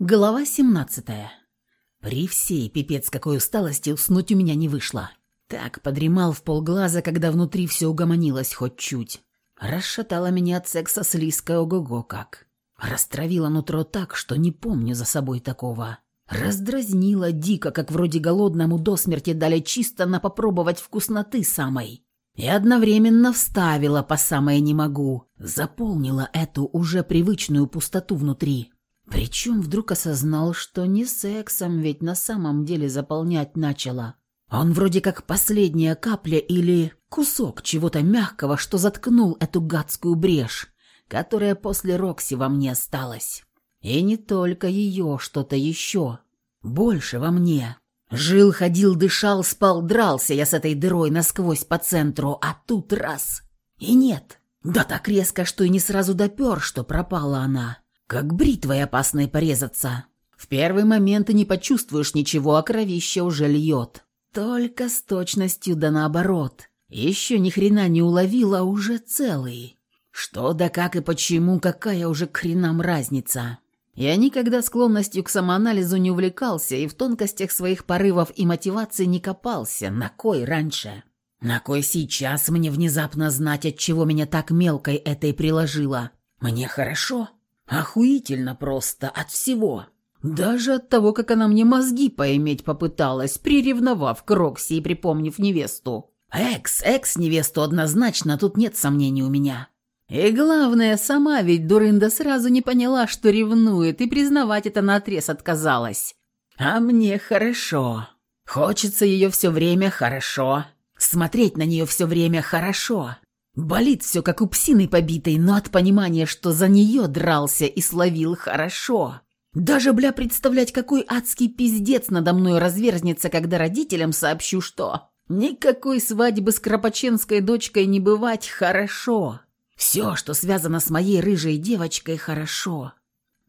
Глава 17. При всей пипец какой усталости уснуть у меня не вышло. Так подремал в полглаза, когда внутри все угомонилось хоть чуть. Расшатала меня от секса с Лиской ого-го как. Растравила нутро так, что не помню за собой такого. Раздразнила дико, как вроде голодному до смерти дали чисто на попробовать вкусноты самой. И одновременно вставила по самое не могу. Заполнила эту уже привычную пустоту внутри. Причем вдруг осознал, что не сексом ведь на самом деле заполнять начала. Он вроде как последняя капля или кусок чего-то мягкого, что заткнул эту гадскую брешь, которая после Рокси во мне осталась. И не только ее, что-то еще. Больше во мне. Жил, ходил, дышал, спал, дрался я с этой дырой насквозь по центру, а тут раз. И нет. Да так резко, что и не сразу допер, что пропала она. Как бритвой опасной порезаться. В первый момент и не почувствуешь ничего, а кровище уже льет. Только с точностью да наоборот. Еще ни хрена не уловила, а уже целый. Что да как и почему, какая уже к хренам разница. Я никогда склонностью к самоанализу не увлекался и в тонкостях своих порывов и мотиваций не копался. На кой раньше? На кой сейчас мне внезапно знать, от чего меня так мелкой этой приложило? Мне хорошо? Охуительно просто, от всего. Даже от того, как она мне мозги поиметь попыталась, приревновав к Рокси и припомнив невесту. Экс, экс-невесту однозначно, тут нет сомнений у меня. И главное, сама ведь дурында сразу не поняла, что ревнует, и признавать это наотрез отказалась. А мне хорошо. Хочется ее все время хорошо. Смотреть на нее все время хорошо. Болит все, как у псины побитой, но от понимания, что за нее дрался и словил хорошо. Даже, бля, представлять, какой адский пиздец надо мной разверзнется, когда родителям сообщу, что никакой свадьбы с Кропаченской дочкой не бывать хорошо. Все, что связано с моей рыжей девочкой, хорошо.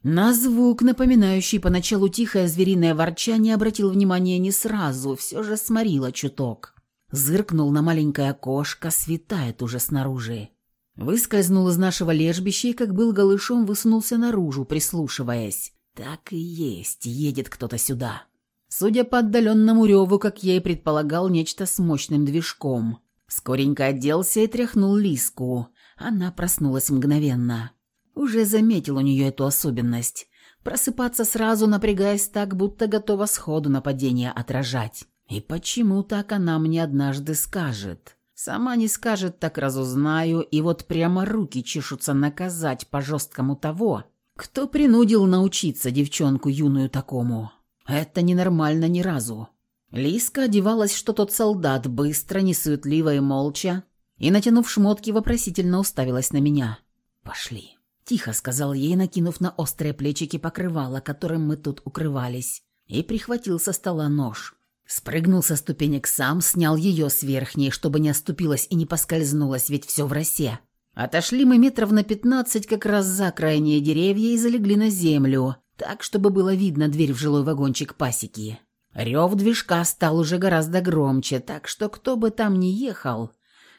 На звук, напоминающий поначалу тихое звериное ворчание, обратил внимание не сразу, все же сморило чуток. Зыркнул на маленькое окошко, светает уже снаружи. Выскользнул из нашего лежбища и, как был голышом, высунулся наружу, прислушиваясь. Так и есть, едет кто-то сюда. Судя по отдаленному реву, как я и предполагал, нечто с мощным движком. Скоренько оделся и тряхнул Лиску. Она проснулась мгновенно. Уже заметил у нее эту особенность. Просыпаться сразу, напрягаясь так, будто готова сходу нападение отражать. И почему так она мне однажды скажет? Сама не скажет, так разузнаю, и вот прямо руки чешутся наказать по-жесткому того, кто принудил научиться девчонку юную такому. Это ненормально ни разу. Лиска одевалась, что тот солдат, быстро, несуетливо и молча, и, натянув шмотки, вопросительно уставилась на меня. «Пошли», — тихо сказал ей, накинув на острые плечики покрывало, которым мы тут укрывались, и прихватил со стола нож. Спрыгнул со ступенек сам, снял ее с верхней, чтобы не оступилась и не поскользнулась, ведь все в росе. Отошли мы метров на пятнадцать как раз за крайние деревья и залегли на землю, так, чтобы было видно дверь в жилой вагончик пасеки. Рев движка стал уже гораздо громче, так что кто бы там ни ехал,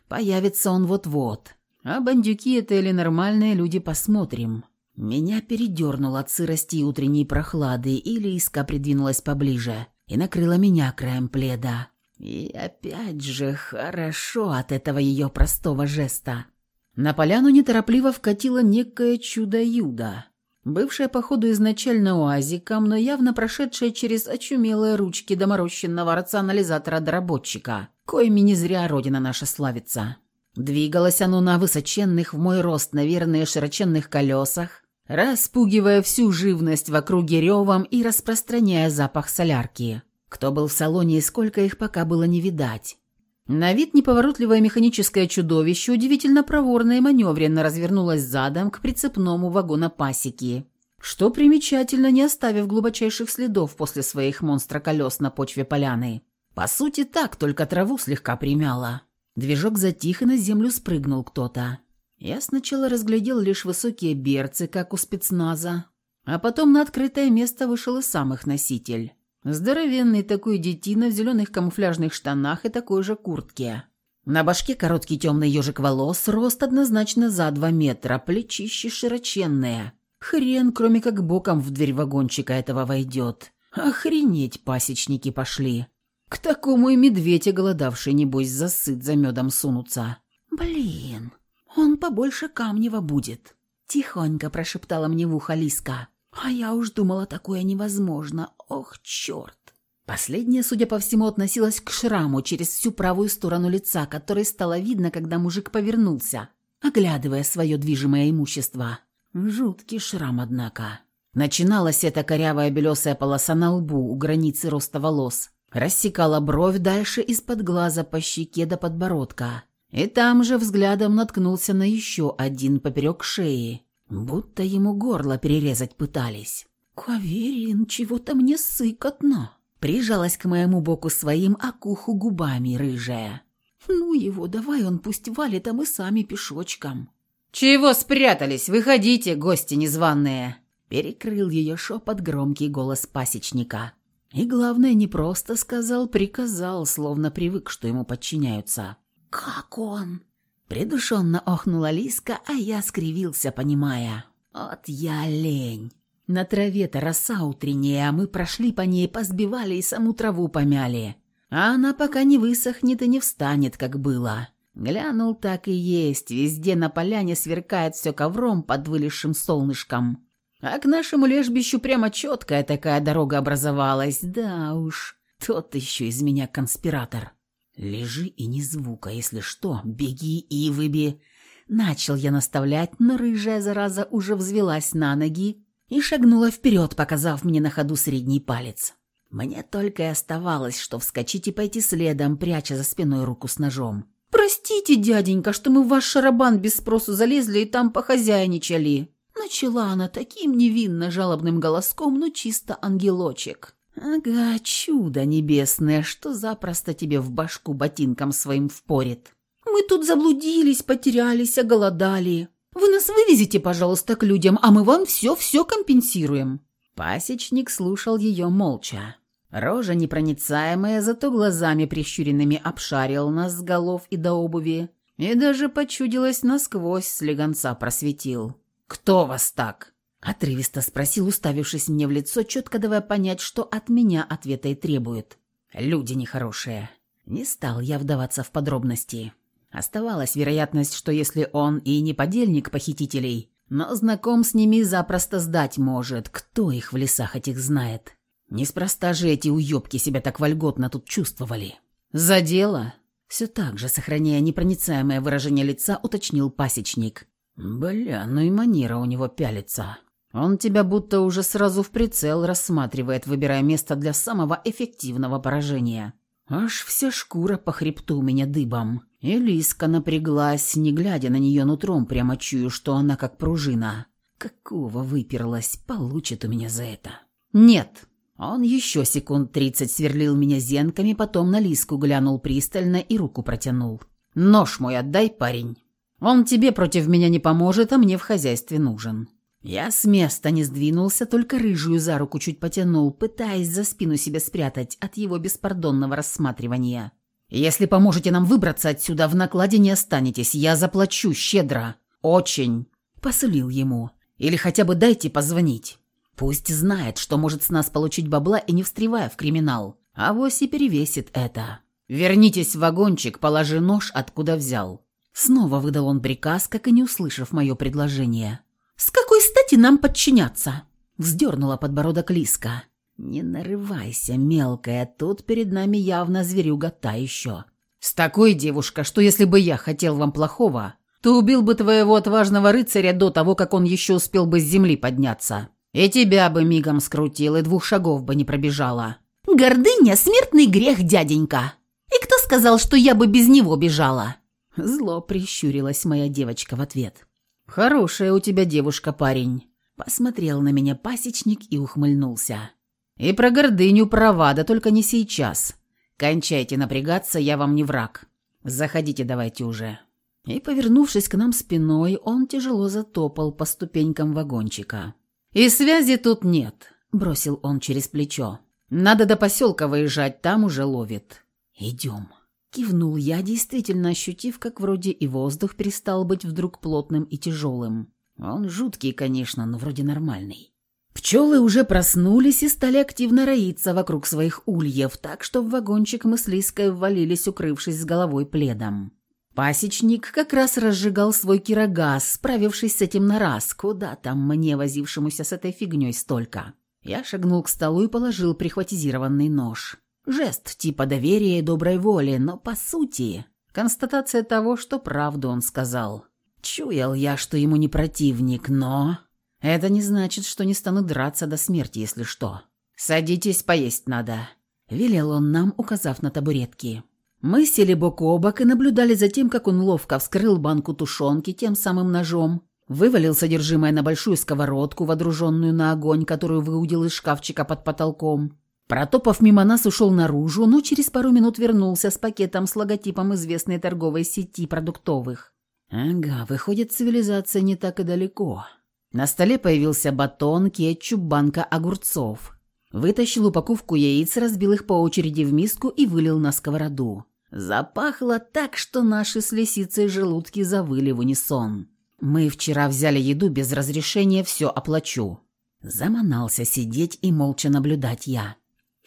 появится он вот-вот. А бандюки это или нормальные люди, посмотрим. Меня передернуло от сырости и утренней прохлады, и Лиска придвинулась поближе и накрыла меня краем пледа. И опять же хорошо от этого ее простого жеста. На поляну неторопливо вкатило некое чудо-юдо, бывшее, походу, изначально уазиком, но явно прошедшее через очумелые ручки доморощенного рационализатора-доработчика, коими не зря родина наша славится. Двигалось оно на высоченных в мой рост, наверное, широченных колесах, распугивая всю живность в округе ревом и распространяя запах солярки. Кто был в салоне и сколько их пока было не видать. На вид неповоротливое механическое чудовище удивительно проворно и маневренно развернулось задом к прицепному вагону пасеки, что примечательно, не оставив глубочайших следов после своих монстра-колес на почве поляны. По сути, так, только траву слегка примяло. Движок затих, и на землю спрыгнул кто-то. Я сначала разглядел лишь высокие берцы, как у спецназа, а потом на открытое место вышел и сам их носитель. Здоровенный такой детина в зеленых камуфляжных штанах и такой же куртке. На башке короткий темный ежик волос, рост однозначно за два метра, плечищи широченные. Хрен, кроме как боком в дверь вагончика этого войдет. Охренеть пасечники пошли. К такому и медведь, голодавший, небось, засыт за медом сунутся. Блин, он побольше Камнева будет. Тихонько прошептала мне в ухо Лиска. А я уж думала, такое невозможно. Ох, черт. Последняя, судя по всему, относилась к шраму через всю правую сторону лица, который стало видно, когда мужик повернулся, оглядывая свое движимое имущество. Жуткий шрам, однако. Начиналась эта корявая белесая полоса на лбу у границы роста волос. Рассекала бровь дальше из-под глаза по щеке до подбородка. И там же взглядом наткнулся на еще один поперек шеи. Будто ему горло перерезать пытались. «Каверин, чего-то мне сыкотно!» Прижалась к моему боку своим, а к уху губами рыжая. «Ну его, давай он пусть валит, а мы сами пешочком». «Чего спрятались? Выходите, гости незваные!» Перекрыл ее шепот громкий голос пасечника. И главное, не просто сказал, приказал, словно привык, что ему подчиняются. «Как он?» Придушенно охнула Лиска, а я скривился, понимая. «От я лень. На траве-то роса утренняя, а мы прошли по ней, позбивали и саму траву помяли. А она пока не высохнет и не встанет, как было. Глянул так и есть, везде на поляне сверкает все ковром под вылезшим солнышком. А к нашему лежбищу прямо четкая такая дорога образовалась, да уж, тот еще из меня конспиратор. Лежи и ни звука, если что, беги и выби. Начал я наставлять, но рыжая зараза уже взвелась на ноги и шагнула вперед, показав мне на ходу средний палец. Мне только и оставалось, что вскочить и пойти следом, пряча за спиной руку с ножом. «Простите, дяденька, что мы в ваш шарабан без спросу залезли и там похозяйничали!» Начала она таким невинно жалобным голоском, но чисто ангелочек. «Ага, чудо небесное, что запросто тебе в башку ботинком своим впорит. Мы тут заблудились, потерялись, оголодали. Вы нас вывезите, пожалуйста, к людям, а мы вам все-все компенсируем». Пасечник слушал ее молча. Рожа непроницаемая, зато глазами прищуренными обшарил нас с голов и до обуви, и даже почудилось насквозь слегонца просветил. «Кто вас так?» — отрывисто спросил, уставившись мне в лицо, четко давая понять, что от меня ответа и требует. «Люди нехорошие». Не стал я вдаваться в подробности. Оставалась вероятность, что если он и не подельник похитителей, но знаком с ними запросто сдать может, кто их в лесах этих знает. Неспроста же эти уёбки себя так вольготно тут чувствовали. «За дело?» Все так же, сохраняя непроницаемое выражение лица, уточнил пасечник. «Бля, ну и манера у него пялится. Он тебя будто уже сразу в прицел рассматривает, выбирая место для самого эффективного поражения. Аж вся шкура по хребту у меня дыбом. И Лиска напряглась, не глядя на нее нутром, прямо чую, что она как пружина. Какого выперлась, получит у меня за это. Нет, он еще секунд тридцать сверлил меня зенками, потом на Лиску глянул пристально и руку протянул. «Нож мой отдай, парень. Он тебе против меня не поможет, а мне в хозяйстве нужен». Я с места не сдвинулся, только рыжую за руку чуть потянул, пытаясь за спину себя спрятать от его беспардонного рассматривания. «Если поможете нам выбраться отсюда, в накладе не останетесь, я заплачу щедро. Очень!» – посулил ему. «Или хотя бы дайте позвонить». Пусть знает, что может с нас получить бабла и не встревая в криминал. А вось и перевесит это. Вернитесь в вагончик, положи нож, откуда взял. Снова выдал он приказ, как и не услышав мое предложение. «С какой стати нам подчиняться?» Вздернула подбородок Лиска. «Не нарывайся, мелкая, тут перед нами явно зверюга та еще. С такой, девушка, что если бы я хотел вам плохого, то убил бы твоего отважного рыцаря до того, как он еще успел бы с земли подняться. И тебя бы мигом скрутил, и двух шагов бы не пробежала. Гордыня – смертный грех, дяденька. И кто сказал, что я бы без него бежала? Зло прищурилась моя девочка в ответ. Хорошая у тебя девушка, парень. Посмотрел на меня пасечник и ухмыльнулся. И про гордыню права, да только не сейчас. Кончайте напрягаться, я вам не враг. Заходите давайте уже. И, повернувшись к нам спиной, он тяжело затопал по ступенькам вагончика. «И связи тут нет», — бросил он через плечо. «Надо до поселка выезжать, там уже ловит». «Идем». Кивнул я, действительно ощутив, как вроде и воздух перестал быть вдруг плотным и тяжелым. Он жуткий, конечно, но вроде нормальный. Пчелы уже проснулись и стали активно роиться вокруг своих ульев, так что в вагончик мы с Лиской ввалились, укрывшись с головой пледом. Пасечник как раз разжигал свой кирогаз, справившись с этим на раз. Куда там мне, возившемуся с этой фигней, столько? Я шагнул к столу и положил прихватизированный нож. Жест типа доверия и доброй воли, но по сути констатация того, что правду он сказал. Чуял я, что ему не противник, но... Это не значит, что не стану драться до смерти, если что. «Садитесь, поесть надо», — велел он нам, указав на табуретки. Мы сели бок о бок и наблюдали за тем, как он ловко вскрыл банку тушенки тем самым ножом, вывалил содержимое на большую сковородку, водруженную на огонь, которую выудил из шкафчика под потолком. Протопав мимо нас, ушел наружу, но через пару минут вернулся с пакетом с логотипом известной торговой сети продуктовых. Ага, выходит, цивилизация не так и далеко. На столе появился батон, кетчуп, банка огурцов. Вытащил упаковку яиц, разбил их по очереди в миску и вылил на сковороду. Запахло так, что наши с лисицей желудки завыли в унисон. «Мы вчера взяли еду без разрешения, все оплачу». Заманался сидеть и молча наблюдать я.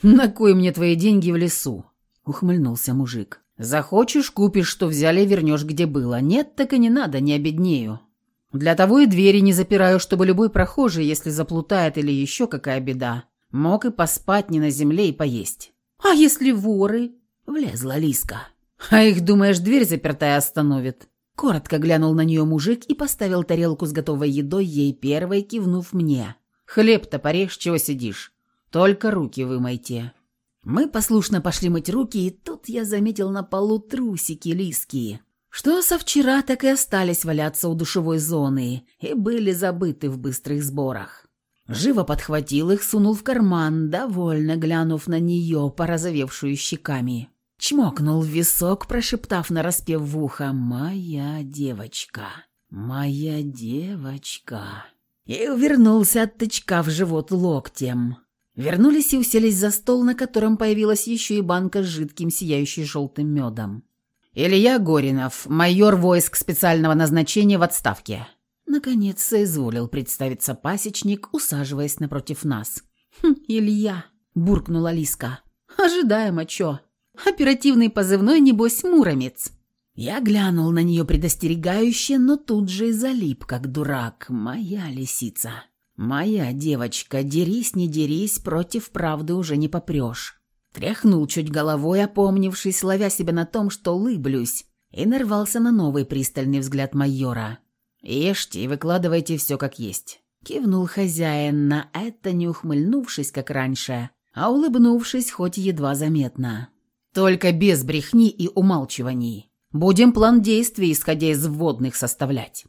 «На кой мне твои деньги в лесу?» — ухмыльнулся мужик. «Захочешь, купишь, что взяли, вернешь, где было. Нет, так и не надо, не обеднею. Для того и двери не запираю, чтобы любой прохожий, если заплутает или еще какая беда, мог и поспать не на земле и поесть. А если воры? Влезла Лиска. А их, думаешь, дверь запертая остановит? Коротко глянул на нее мужик и поставил тарелку с готовой едой ей первой, кивнув мне. «Хлеб-то порежь, чего сидишь? Только руки вымойте». Мы послушно пошли мыть руки, и тут я заметил на полу трусики Лиски что со вчера так и остались валяться у душевой зоны и были забыты в быстрых сборах. Живо подхватил их, сунул в карман, довольно глянув на нее, порозовевшую щеками. Чмокнул в висок, прошептав нараспев в ухо «Моя девочка, моя девочка». И увернулся от тычка в живот локтем. Вернулись и уселись за стол, на котором появилась еще и банка с жидким, сияющим желтым медом. «Илья Горинов, майор войск специального назначения в отставке». Наконец соизволил представиться пасечник, усаживаясь напротив нас. «Хм, Илья», — буркнула Лиска. «Ожидаемо, чё? Оперативный позывной, небось, Муромец». Я глянул на нее предостерегающе, но тут же и залип, как дурак. Моя лисица. Моя девочка, дерись, не дерись, против правды уже не попрешь. Тряхнул чуть головой, опомнившись, ловя себя на том, что улыблюсь, и нарвался на новый пристальный взгляд майора. «Ешьте и выкладывайте все как есть». Кивнул хозяин, на это не ухмыльнувшись, как раньше, а улыбнувшись хоть едва заметно. «Только без брехни и умалчиваний. Будем план действий, исходя из вводных, составлять».